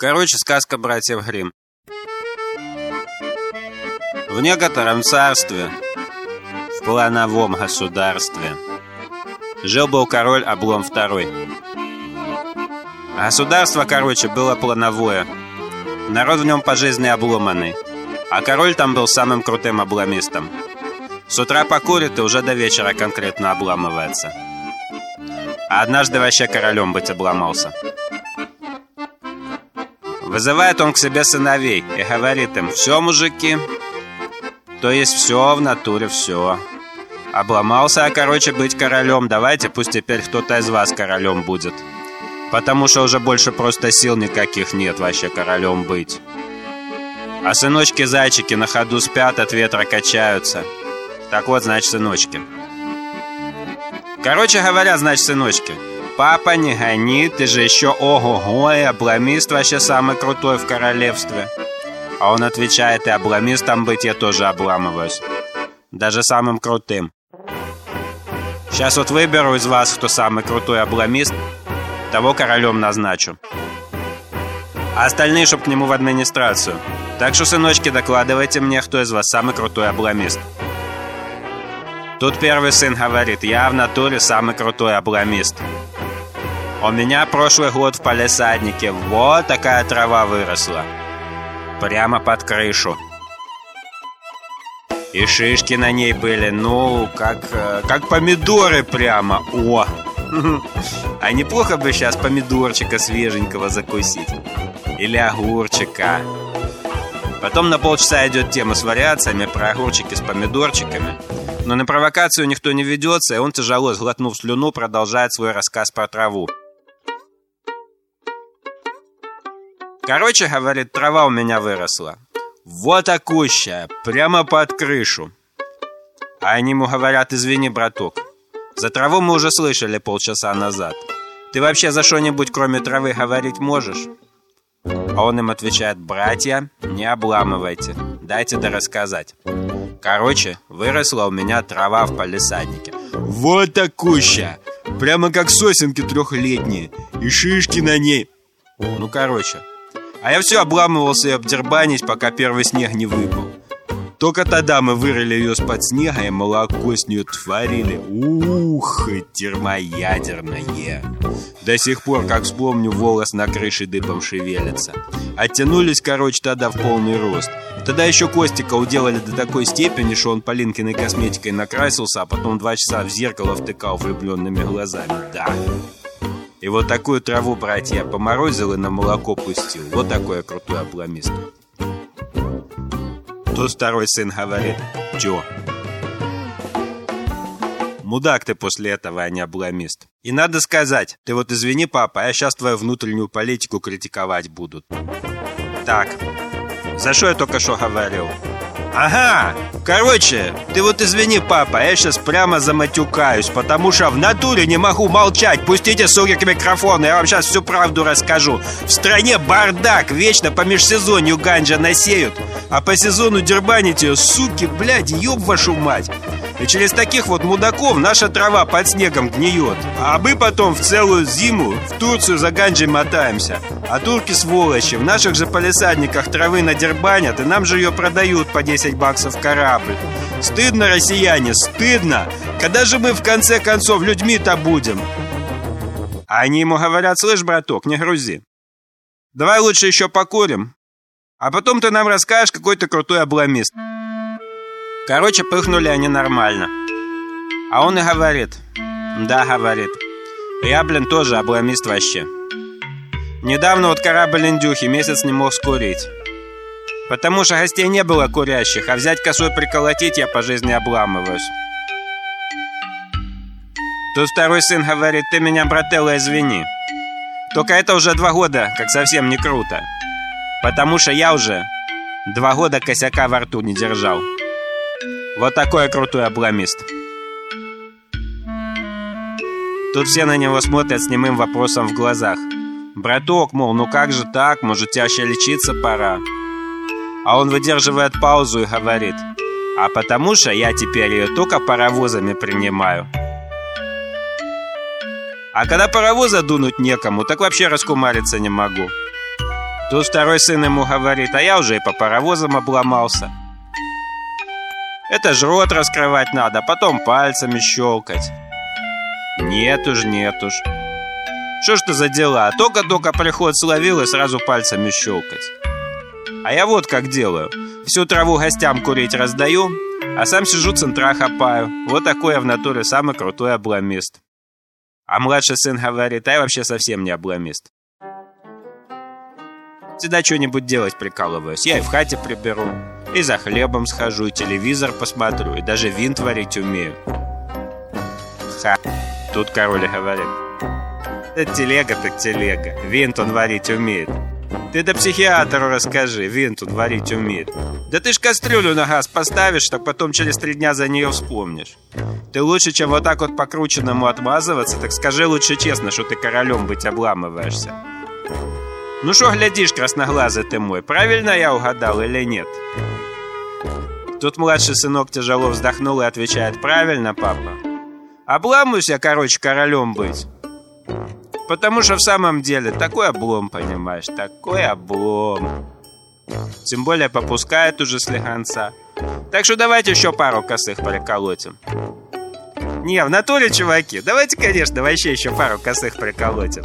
Короче, сказка братьев Гримм. В некотором царстве, в плановом государстве, жил-был король Облом II. Государство, короче, было плановое. Народ в нем по жизни обломанный. А король там был самым крутым обломистом. С утра покурит и уже до вечера конкретно обламывается. А однажды вообще королем быть обломался. Вызывает он к себе сыновей и говорит им, все, мужики, то есть все в натуре, все. Обломался, а короче быть королем, давайте пусть теперь кто-то из вас королем будет. Потому что уже больше просто сил никаких нет вообще королем быть. А сыночки-зайчики на ходу спят, от ветра качаются. Так вот, значит, сыночки. Короче говоря, значит, сыночки, папа, не гони, ты же еще ого-го, и обломист вообще самый крутой в королевстве. А он отвечает, и обломистом быть я тоже обламываюсь. Даже самым крутым. Сейчас вот выберу из вас, кто самый крутой обломист, того королем назначу. А остальные, чтоб к нему в администрацию. Так что, сыночки, докладывайте мне, кто из вас самый крутой обломист. Тут первый сын говорит, я в натуре самый крутой обломист. У меня прошлый год в палисаднике вот такая трава выросла. Прямо под крышу. И шишки на ней были, ну, как, э, как помидоры прямо. О! А неплохо бы сейчас помидорчика свеженького закусить. Или огурчика. Потом на полчаса идет тема с вариациями про огурчики с помидорчиками. Но на провокацию никто не ведется, и он, тяжело сглотнув слюну, продолжает свой рассказ про траву. Короче, говорит, трава у меня выросла. Вот такущая, прямо под крышу. А они ему говорят, извини, браток, за траву мы уже слышали полчаса назад. Ты вообще за что-нибудь кроме травы говорить можешь? А он им отвечает, братья, не обламывайте, дайте да рассказать. Короче, выросла у меня трава в палисаднике. Вот такущая, прямо как сосенки трехлетние, и шишки на ней. Ну, короче, а я все обламывался и обдербанить, пока первый снег не выпал. Только тогда мы вырыли ее с под снега и молоко с нее творили. Ух, термоядерное. До сих пор, как вспомню, волос на крыше дыбом шевелится. Оттянулись, короче, тогда в полный рост. Тогда еще Костика уделали до такой степени, что он Полинкиной косметикой накрасился, а потом два часа в зеркало втыкал влюбленными глазами. Да. И вот такую траву, братья, поморозил и на молоко пустил. Вот такой крутой обломист. Тут второй сын говорит, чё? Мудак ты после этого, а не обломист. И надо сказать, ты вот извини, папа, я сейчас твою внутреннюю политику критиковать буду. Так, за что я только что говорил? Ага, короче, ты вот извини, папа, я сейчас прямо заматюкаюсь, потому что в натуре не могу молчать. Пустите, суки, к микрофону, я вам сейчас всю правду расскажу. В стране бардак, вечно по межсезонью ганджа насеют, а по сезону дербанить ее, суки, блядь, ёб вашу мать. И через таких вот мудаков наша трава под снегом гниет. А мы потом в целую зиму в Турцию за ганджей мотаемся. А турки сволочи в наших же полисадниках травы надербанят, и нам же ее продают по 10 баксов корабль. Стыдно, россияне, стыдно. Когда же мы в конце концов людьми-то будем? А они ему говорят, слышь, браток, не грузи. Давай лучше еще покурим. А потом ты нам расскажешь, какой ты крутой обломист. Короче, пыхнули они нормально. А он и говорит. Да, говорит. Я, блин, тоже обломист вообще. Недавно вот корабль индюхи месяц не мог скурить. Потому что гостей не было курящих, а взять косой приколотить я по жизни обламываюсь. Тут второй сын говорит, ты меня, брателло, извини. Только это уже два года, как совсем не круто. Потому что я уже два года косяка во рту не держал. Вот такой крутой обломист. Тут все на него смотрят с немым вопросом в глазах. Браток, мол, ну как же так? Может, чаще лечиться пора? А он выдерживает паузу и говорит. А потому что я теперь ее только паровозами принимаю. А когда паровоза дунуть некому, так вообще раскумариться не могу. Тут второй сын ему говорит, а я уже и по паровозам обломался. Это ж рот раскрывать надо, потом пальцами щелкать. Нет уж, нет уж. Что ж ты за дела? Только-только приход словил и сразу пальцами щелкать. А я вот как делаю. Всю траву гостям курить раздаю, а сам сижу центра хапаю. Вот такой я в натуре самый крутой обломист. А младший сын говорит, а я вообще совсем не обломист. Всегда что-нибудь делать прикалываюсь. Я и в хате приберу, и за хлебом схожу, и телевизор посмотрю, и даже винт варить умею. Ха, тут король говорит. Это телега так телега, винт он варить умеет. Ты до психиатру расскажи, винт он варить умеет. Да ты ж кастрюлю на газ поставишь, так потом через три дня за нее вспомнишь. Ты лучше, чем вот так вот покрученному отмазываться, так скажи лучше честно, что ты королем быть обламываешься. Ну что глядишь, красноглазый ты мой, правильно я угадал или нет? Тут младший сынок тяжело вздохнул и отвечает, правильно, папа. Обламываюсь я, короче, королем быть. Потому что в самом деле такой облом, понимаешь, такой облом. Тем более попускает уже слегонца. Так что давайте еще пару косых приколотим. Не, в натуре, чуваки. Давайте, конечно, вообще еще пару косых приколотим.